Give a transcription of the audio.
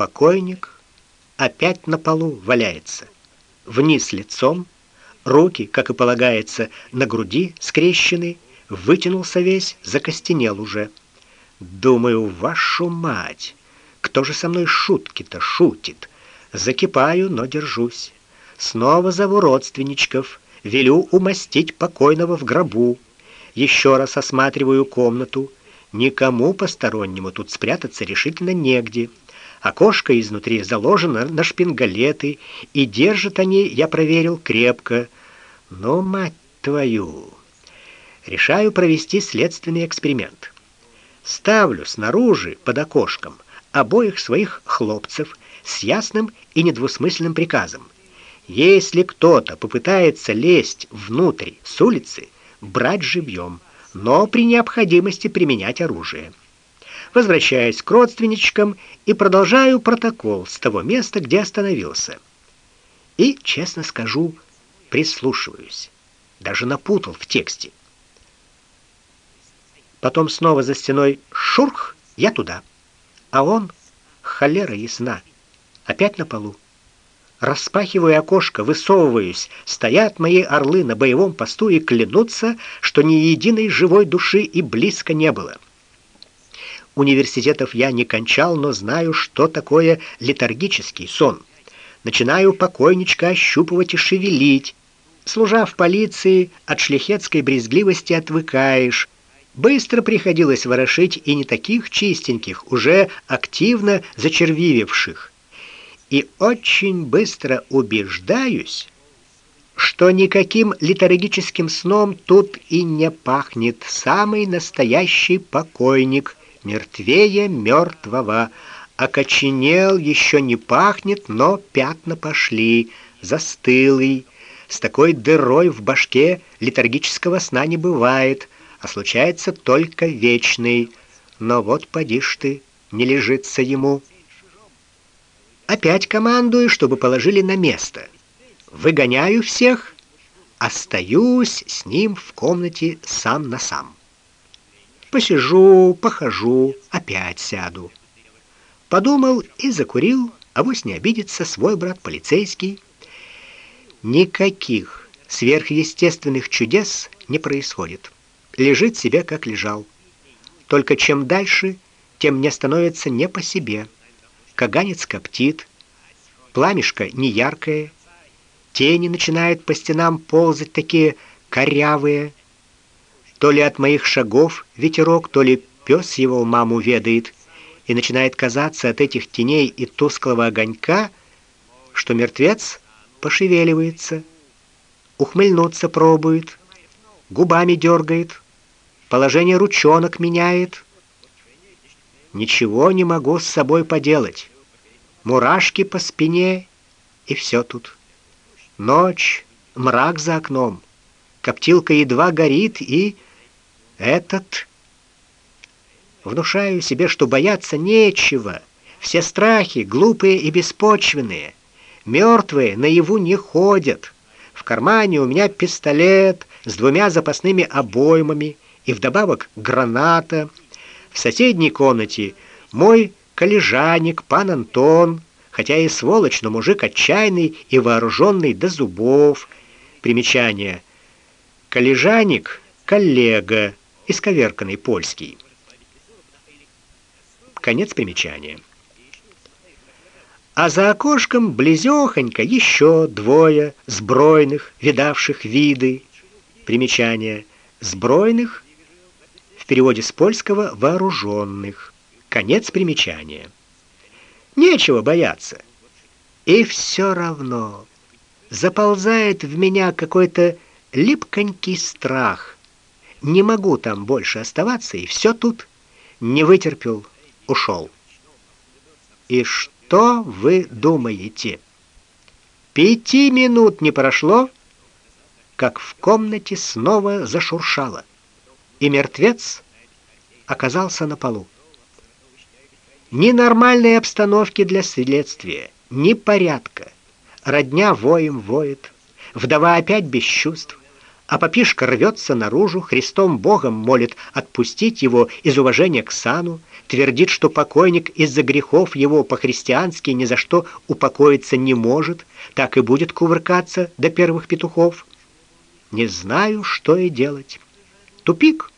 покойник опять на полу валяется, вниз лицом, руки, как и полагается, на груди скрещены, вытянулся весь, закостенел уже. Думаю, вашу мать, кто же со мной шутки-то шутит? Закипаю, но держусь. Снова зову родственничков, велю умостить покойного в гробу. Еще раз осматриваю комнату. Никому постороннему тут спрятаться решительно негде. Окошко изнутри заложено на шпингалеты, и держат они, я проверил, крепко. Но, мать твою, решаю провести следственный эксперимент. Ставлю снаружи, под окошком, обоих своих хлопцев с ясным и недвусмысленным приказом. Если кто-то попытается лезть внутрь с улицы, брать живьем, но при необходимости применять оружие. Возвращаюсь к родственничкам и продолжаю протокол с того места, где остановился. И, честно скажу, прислушиваюсь. Даже напутал в тексте. Потом снова за стеной шурх, я туда. А он, холера ясна, опять на полу. Распахиваю окошко, высовываюсь. Стоят мои орлы на боевом посту и клянутся, что ни единой живой души и близко не было. Университетов я не кончал, но знаю, что такое летаргический сон. Начинаю покойничка ощупывать и шевелить. Служа в полиции, от шляхетской брезгливости отвыкаешь. Быстро приходилось ворошить и не таких чистеньких, уже активно зачервивевших. И очень быстро убеждаюсь, что никаким летаргическим сном тут и не пахнет. Самый настоящий покойник, мертвее мертвого, окоченел, еще не пахнет, но пятна пошли, застылый. С такой дырой в башке летаргического сна не бывает а случается только вечный. Но вот поди ж ты, не лежится ему. Опять командую, чтобы положили на место. Выгоняю всех, остаюсь с ним в комнате сам на сам. Посижу, похожу, опять сяду. Подумал и закурил, а вось не обидится свой брат полицейский. Никаких сверхъестественных чудес не происходит лежит себе как лежал. Только чем дальше, тем мне становится не по себе. Каганец коптит, пламешко неяркое, тени начинают по стенам ползать такие корявые. То ли от моих шагов ветерок, то ли пес его маму ведает, и начинает казаться от этих теней и тусклого огонька, что мертвец пошевеливается, ухмыльнуться пробует, губами дергает, положение ручонок меняет. Ничего не могу с собой поделать. Мурашки по спине, и все тут. Ночь, мрак за окном, коптилка едва горит, и этот... Внушаю себе, что бояться нечего. Все страхи глупые и беспочвенные. Мертвые наяву не ходят. В кармане у меня пистолет, с двумя запасными обоймами и вдобавок граната. В соседней комнате мой коллежаник, пан Антон, хотя и сволочь, но мужик отчаянный и вооруженный до зубов. Примечание. Коллежаник — коллега, исковерканный польский. Конец примечания. А за окошком близёхонько еще двое сбройных, видавших виды. Примечание. Сбройных в переводе с польского вооруженных. Конец примечания. Нечего бояться. И все равно заползает в меня какой-то липконький страх. Не могу там больше оставаться, и все тут не вытерпел, ушел. И что вы думаете? Пяти минут не прошло, как в комнате снова зашуршало, и мертвец оказался на полу. Ни нормальной обстановки для следствия, ни порядка. Родня воем воет, вдова опять без чувств, а попишка рвется наружу, Христом Богом молит отпустить его из уважения к сану, твердит, что покойник из-за грехов его по-христиански ни за что упокоиться не может, так и будет кувыркаться до первых петухов. Не знаю, что и делать. Тупик.